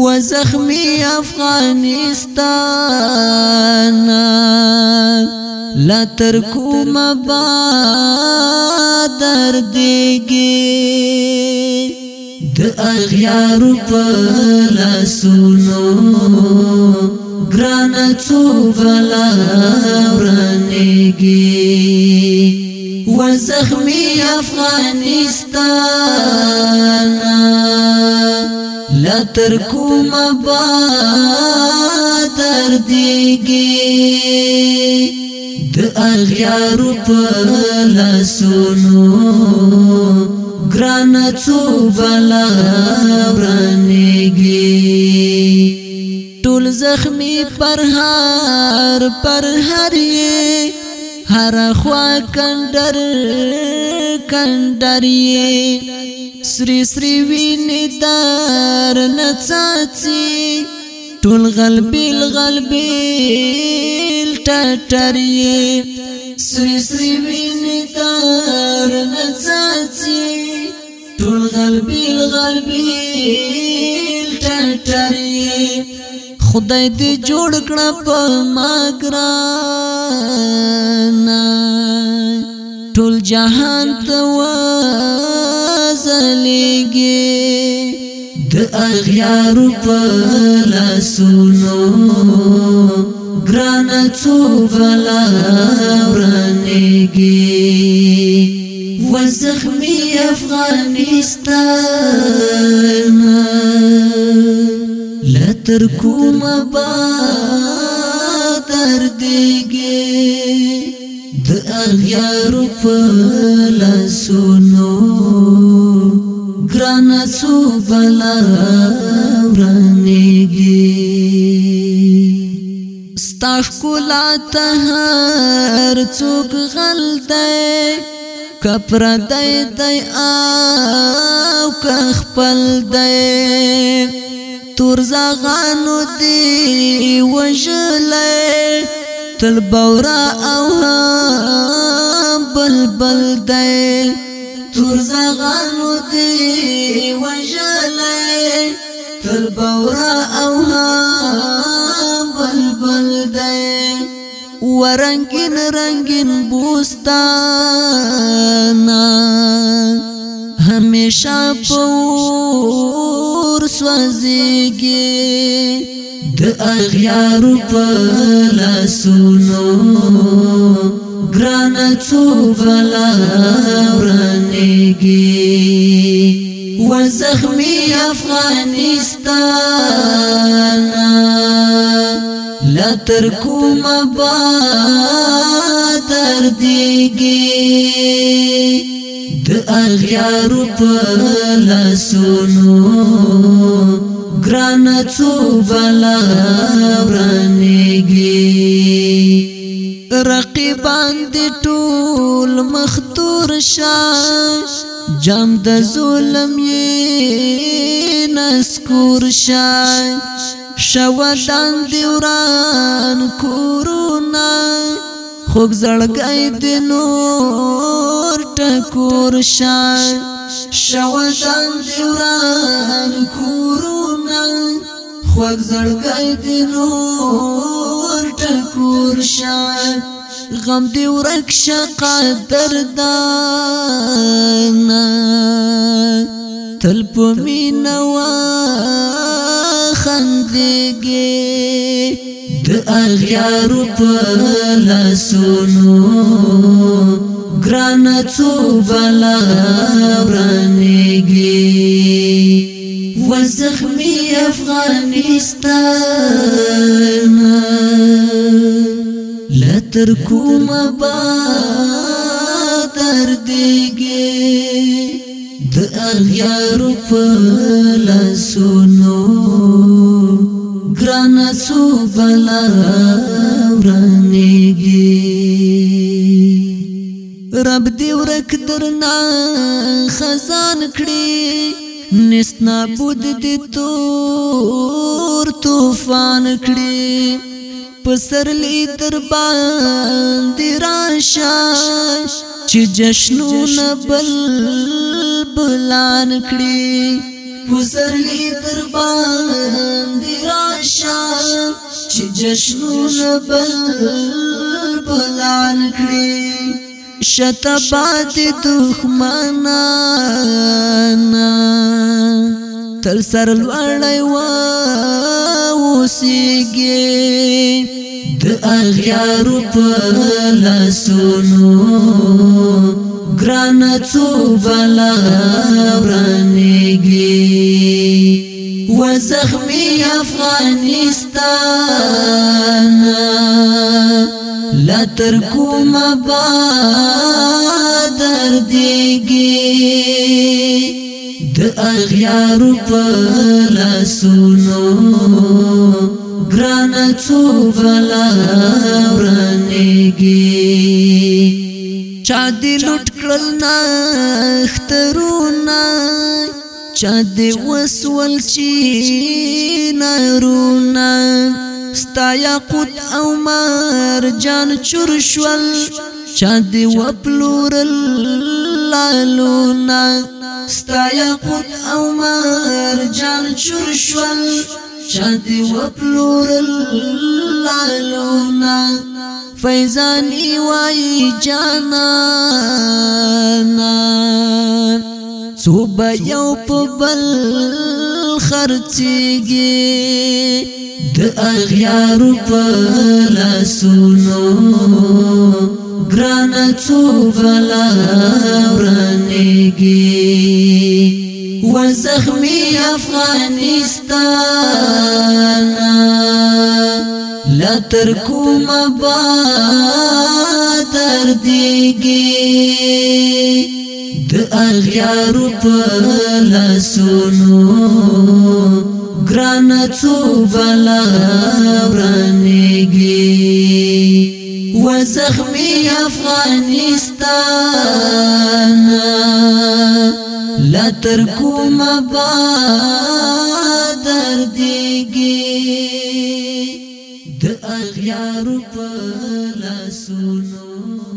و زخمی افغانستان لا ترکو مبادر دیگی د اغیارو په لاسونو ګران څو بلا ورنګي و زخمی افغانستان لتر کوم با در دیږي د اغیارو په لاسونو ګران څو بلا ورنګي ټول زخمی پر هر پر هر هر خوا کندر سکندری سری سری وینې تر نڅاڅي ټول غلبیل غلبیل ټټری سری سری وینې تر نڅاڅي ټول غلبیل غلبیل ټټری خدای دې جوړ کړ په ما ګران ټول جهان ته وزلېږي د اغیارو په لاسونو ګران څو بلا ورنېږي و زخمي افغانستان لا تر کوم با دردېږي اغیار په لاسونو ګران څو بلا ورانېږي ستاش کولا ته هر څوک غل دی کپر دی دی او خپل دی تور زغانو دی وجلې تل بورا او بلبل دی تور زغانو دی وجلې تل بورا او بلبل دی ورنگین رنگین بوستانا همیشه پور سوزیگی د اغیار په لاسونو ګران څو بلا ورنګي و زخمي افغانستان لا تر کوم با تر دیږي د اغیار په لاسونو گران څو بلا ورنګي رقیبان دې ټول مختور شاه جام د ظلم یې نسکور شاه شودان دی وران کورونا خوږ زړګي د نور ټکور شاه شودان دی وران کورونا خوږ زړګی دی نور ټکور شه غم دی ورک شه قدر دان تل په مینوا خندګي د اغیارو په لاسونو ګران څو بلا ورنګي و زخمی افغانستان لتر کوم با دردګي د اغیار په لاسونو ګران سو بلا ورانېږي رب دې ورک درنا خزان کړي نس نابود دي تور طوفان کړي پسرلی در باندې راشه چې جشنونه بل بلان کړي پسرلی در باندې راشه چې جشنونه بل بلان کړي شتبات دښمنان تل سر لړای و اوسېږي د اغیارو په لاسونو ګران څو بلا ورنېږي و زخمی افغانستان تر کوم با دردېږي د اغیارو په لاسونو ګران څو بلا ورنېږي چا دې لټ کړل نه اخترونه چا دې وسول چی نارونه ستا یاقوت او مرجان چور شول چا دی وپلورل لالونا ستا یاقوت او مرجان چور شول چا دی وپلورل لالونا فیضانی وای جانانا صوبه یو په بل خرڅیږي د اغیار په لاسونو ګران څو بلا ورنګي و زخمی افغانستان لا تر کوم با تر دیږي د اغیار په لاسونو ګران څو بلا ورانېږي و زخمي افغانستان لا تر کوم با دردېږي د اغیار په لاسونو